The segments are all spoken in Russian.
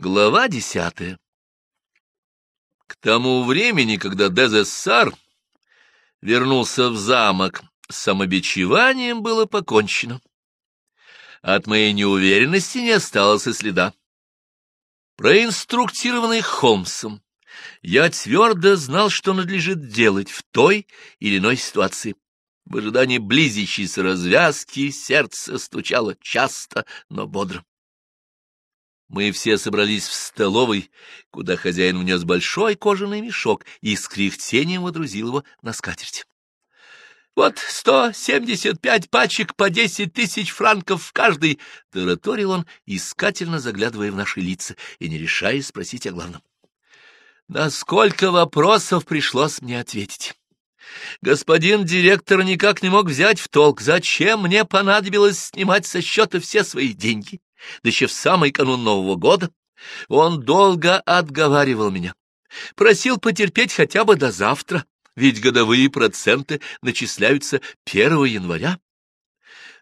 Глава десятая К тому времени, когда Дезессар вернулся в замок, с самобичеванием было покончено. От моей неуверенности не осталось и следа. Проинструктированный Холмсом, я твердо знал, что надлежит делать в той или иной ситуации. В ожидании близящейся развязки сердце стучало часто, но бодро. Мы все собрались в столовой, куда хозяин внес большой кожаный мешок и с кряхтением водрузил его на скатерть. «Вот сто семьдесят пять пачек по десять тысяч франков в каждый!» — тараторил он, искательно заглядывая в наши лица и не решаясь спросить о главном. На сколько вопросов пришлось мне ответить? Господин директор никак не мог взять в толк, зачем мне понадобилось снимать со счета все свои деньги, да еще в самый канун Нового года. Он долго отговаривал меня, просил потерпеть хотя бы до завтра, ведь годовые проценты начисляются 1 января.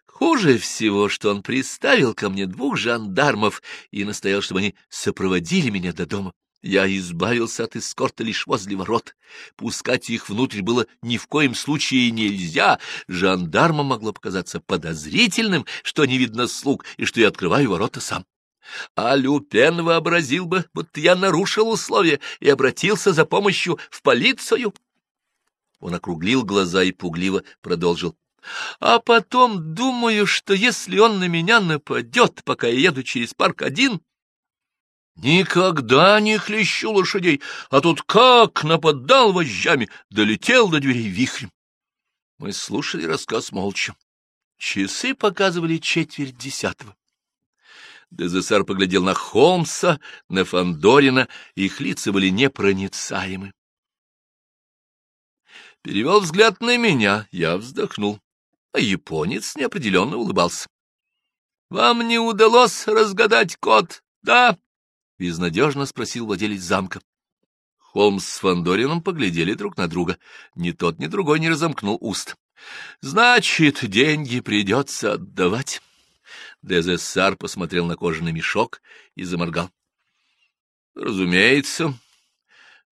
Хуже всего, что он приставил ко мне двух жандармов и настоял, чтобы они сопроводили меня до дома. Я избавился от эскорта лишь возле ворот. Пускать их внутрь было ни в коем случае нельзя. Жандармам могло показаться подозрительным, что не видно слуг, и что я открываю ворота сам. А Люпен вообразил бы, будто я нарушил условия и обратился за помощью в полицию. Он округлил глаза и пугливо продолжил. А потом думаю, что если он на меня нападет, пока я еду через парк один, Никогда не хлещу лошадей, а тут как нападал вожжами, долетел до дверей вихрем. Мы слушали рассказ молча. Часы показывали четверть десятого. Дезессар поглядел на Холмса, на Фандорина, их лица были непроницаемы. Перевел взгляд на меня, я вздохнул, а японец неопределенно улыбался. — Вам не удалось разгадать код, да? — безнадежно спросил владелец замка. Холмс с Фандорином поглядели друг на друга. Ни тот, ни другой не разомкнул уст. — Значит, деньги придется отдавать. Дезессар посмотрел на кожаный мешок и заморгал. — Разумеется.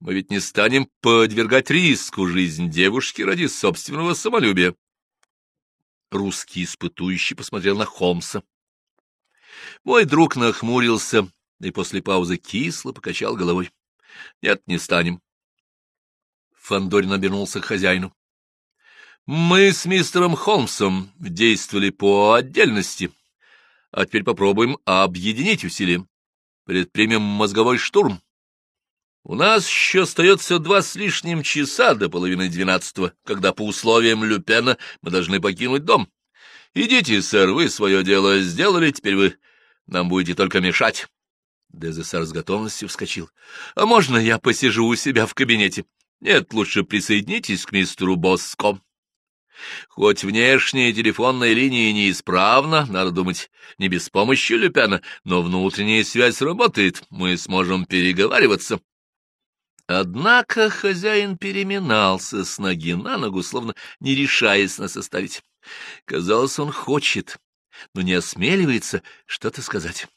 Мы ведь не станем подвергать риску жизнь девушки ради собственного самолюбия. Русский испытующий посмотрел на Холмса. Мой друг нахмурился и после паузы кисло покачал головой. — Нет, не станем. Фандорин обернулся к хозяину. — Мы с мистером Холмсом действовали по отдельности, а теперь попробуем объединить усилия. Предпримем мозговой штурм. У нас еще остается два с лишним часа до половины двенадцатого, когда по условиям Люпена мы должны покинуть дом. Идите, сэр, вы свое дело сделали, теперь вы нам будете только мешать. Дезессар с готовностью вскочил. — А можно я посижу у себя в кабинете? Нет, лучше присоединитесь к мистеру Боско. Хоть внешняя телефонная линия неисправна, надо думать, не без помощи Люпяна, но внутренняя связь работает, мы сможем переговариваться. Однако хозяин переминался с ноги на ногу, словно не решаясь нас оставить. Казалось, он хочет, но не осмеливается что-то сказать.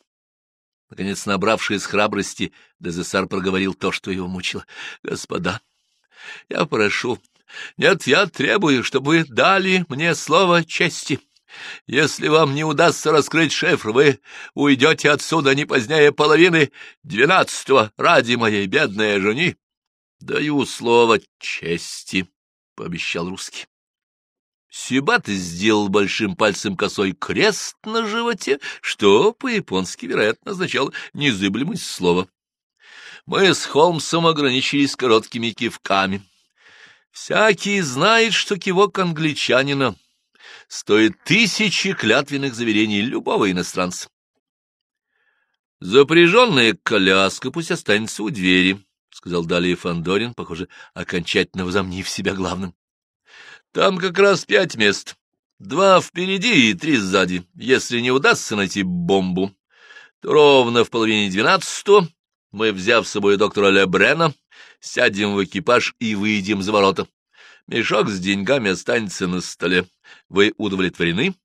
Наконец, набравшись храбрости, Дезессар проговорил то, что его мучило. — Господа, я прошу, нет, я требую, чтобы вы дали мне слово чести. Если вам не удастся раскрыть шифр, вы уйдете отсюда не позднее половины двенадцатого ради моей бедной жени. — Даю слово чести, — пообещал русский. Сибат сделал большим пальцем косой крест на животе, что по-японски, вероятно, означало незыблемость слова. Мы с Холмсом ограничились короткими кивками. Всякий знает, что кивок англичанина стоит тысячи клятвенных заверений любого иностранца. Запряженная коляска пусть останется у двери, — сказал далее Фандорин, похоже, окончательно возомнив себя главным. Там как раз пять мест. Два впереди и три сзади. Если не удастся найти бомбу, то ровно в половине двенадцатого мы, взяв с собой доктора Лебрена, сядем в экипаж и выйдем за ворота. Мешок с деньгами останется на столе. Вы удовлетворены?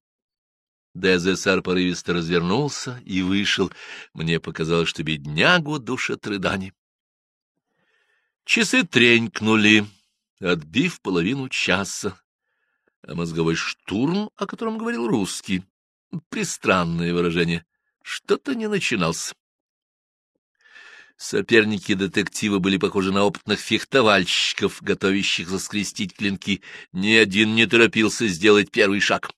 ДЗСР порывисто развернулся и вышел. Мне показалось, что беднягу душат рыдани. Часы тренькнули, отбив половину часа. А мозговой штурм, о котором говорил русский, пристранное выражение, что-то не начинался. Соперники детектива были похожи на опытных фехтовальщиков, готовящих заскрестить клинки. Ни один не торопился сделать первый шаг.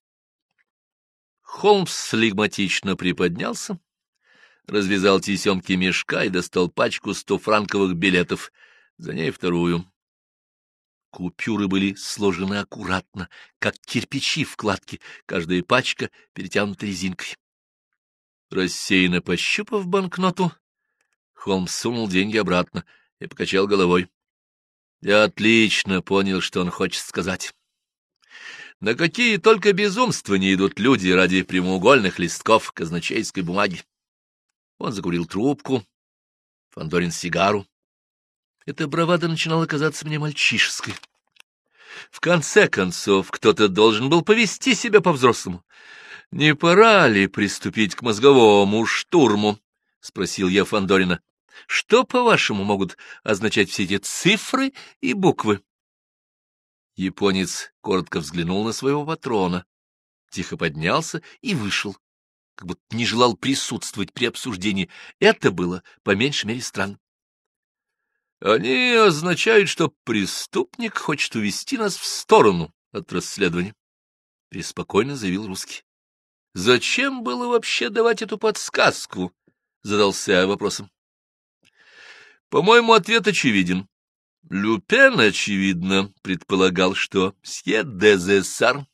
Холмс слигматично приподнялся, развязал тесемки мешка и достал пачку стофранковых билетов, за ней вторую. Купюры были сложены аккуратно, как кирпичи в кладке, каждая пачка перетянута резинкой. Рассеянно пощупав банкноту, Холмс сунул деньги обратно и покачал головой. Я отлично понял, что он хочет сказать. На какие только безумства не идут люди ради прямоугольных листков казначейской бумаги. Он закурил трубку, Фандорин сигару. Эта бравада начинала казаться мне мальчишеской. В конце концов, кто-то должен был повести себя по-взрослому. Не пора ли приступить к мозговому штурму? — спросил я Фандорина. Что, по-вашему, могут означать все эти цифры и буквы? Японец коротко взглянул на своего патрона, тихо поднялся и вышел, как будто не желал присутствовать при обсуждении. Это было, по меньшей мере, странно. Они означают, что преступник хочет увести нас в сторону от расследования, — преспокойно заявил русский. — Зачем было вообще давать эту подсказку? — задался я вопросом. — По-моему, ответ очевиден. Люпен, очевидно, предполагал, что мсье Дезессар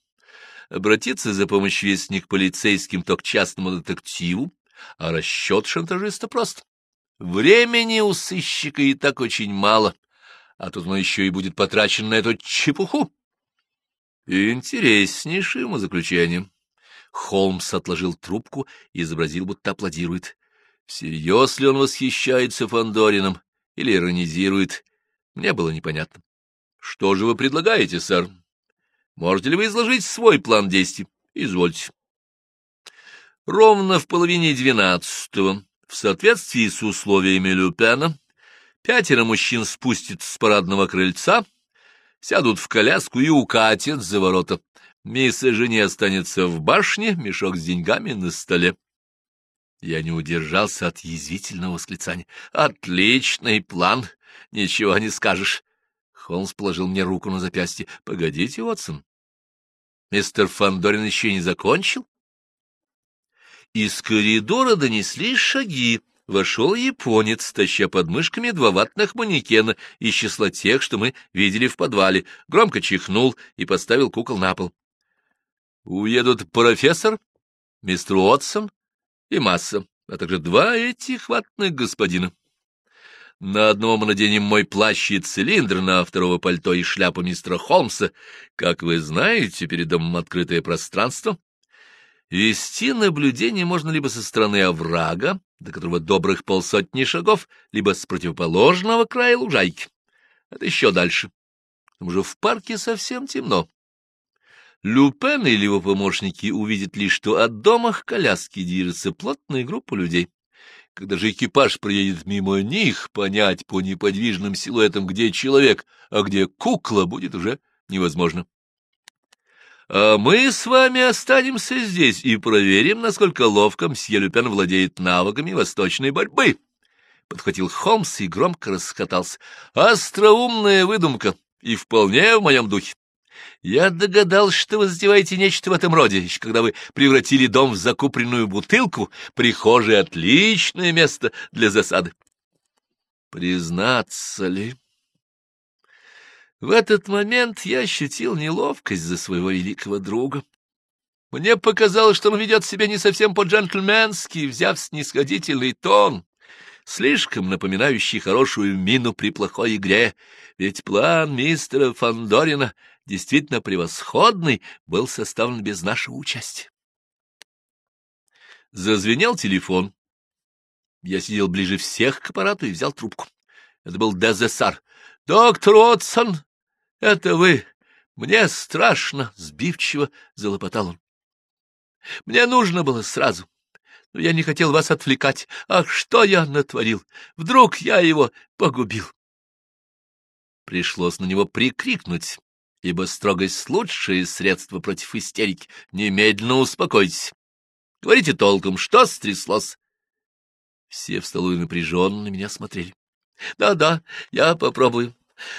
обратится за помощью, если не к полицейским, то к частному детективу, а расчет шантажиста прост. Времени у сыщика и так очень мало, а тут он еще и будет потрачен на эту чепуху. Интереснейшим заключением. Холмс отложил трубку и изобразил, будто аплодирует. Всерьез ли он восхищается Фандорином или иронизирует, мне было непонятно. Что же вы предлагаете, сэр? Можете ли вы изложить свой план действий? Извольте. Ровно в половине двенадцатого, в соответствии с условиями Люпена, пятеро мужчин спустятся с парадного крыльца, сядут в коляску и укатят за ворота. Мисс и жене останется в башне, мешок с деньгами на столе. Я не удержался от язвительного восклицания. «Отличный план! Ничего не скажешь!» Холмс положил мне руку на запястье. «Погодите, Уотсон. Мистер Фандорин еще не закончил?» Из коридора донеслись шаги. Вошел японец, таща под мышками два ватных манекена из числа тех, что мы видели в подвале, громко чихнул и поставил кукол на пол. «Уедут профессор, мистер Уотсон и масса, а также два этих ватных господина. На одного мы наденем мой плащ и цилиндр, на второго пальто и шляпу мистера Холмса. Как вы знаете, перед домом открытое пространство. Вести наблюдение можно либо со стороны оврага, до которого добрых полсотни шагов, либо с противоположного края лужайки. Это еще дальше. К тому же в парке совсем темно. Люпен или его помощники увидят лишь, что от дома к коляске движется плотная группа людей. Когда же экипаж проедет мимо них, понять по неподвижным силуэтам, где человек, а где кукла, будет уже невозможно. А мы с вами останемся здесь и проверим, насколько ловко мсье Люпен владеет навыками восточной борьбы. Подхватил Холмс и громко расхотался. Остроумная выдумка и вполне в моем духе. Я догадался, что вы затеваете нечто в этом роде, еще когда вы превратили дом в закупленную бутылку, прихожее — отличное место для засады. Признаться ли? В этот момент я ощутил неловкость за своего великого друга. Мне показалось, что он ведет себя не совсем по-джентльменски, взяв снисходительный тон, слишком напоминающий хорошую мину при плохой игре, ведь план мистера Фандорина действительно превосходный, был составлен без нашего участия. Зазвенел телефон. Я сидел ближе всех к аппарату и взял трубку. Это был Дезессар. — Доктор Отсон, это вы? Мне страшно, — сбивчиво залопотал он. Мне нужно было сразу. Но я не хотел вас отвлекать. Ах, что я натворил! Вдруг я его погубил!» Пришлось на него прикрикнуть, ибо строгость — лучшее средство против истерики. Немедленно успокойтесь. Говорите толком, что стряслось? Все в столовой напряженно на меня смотрели. Да-да, я попробую.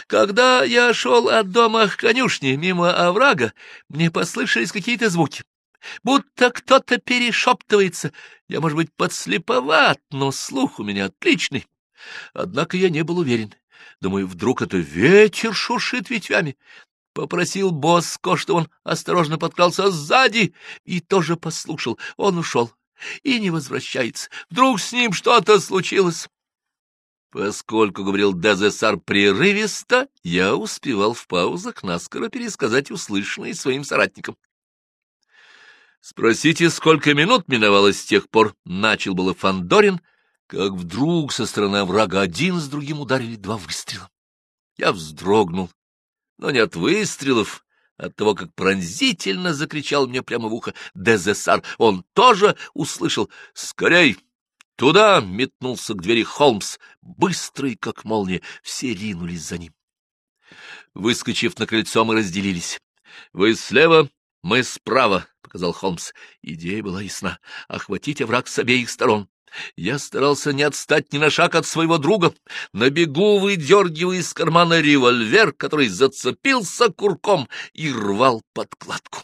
Когда я шел от дома к конюшне мимо оврага, мне послышались какие-то звуки. Будто кто-то перешептывается. Я, может быть, подслеповат, но слух у меня отличный. Однако я не был уверен. Думаю, вдруг это ветер шуршит ветвями. Попросил Боско, что он осторожно подкрался сзади, и тоже послушал. Он ушел и не возвращается. Вдруг с ним что-то случилось. Поскольку говорил Дезессар прерывисто, я успевал в паузах наскоро пересказать услышанное своим соратникам. «Спросите, сколько минут миновало с тех пор?» — начал было Фандорин, как вдруг со стороны врага один с другим ударили два выстрела. Я вздрогнул, но не от выстрелов, а от того, как пронзительно закричал мне прямо в ухо Дезессар. Он тоже услышал «Скорей!» Туда метнулся к двери Холмс, быстрый, как молния, все ринулись за ним. Выскочив на крыльцо, мы разделились. Вы слева, мы справа, — показал Холмс. Идея была ясна — охватить овраг с обеих сторон. Я старался не отстать ни на шаг от своего друга, на бегу выдергивая из кармана револьвер, который зацепился курком и рвал подкладку.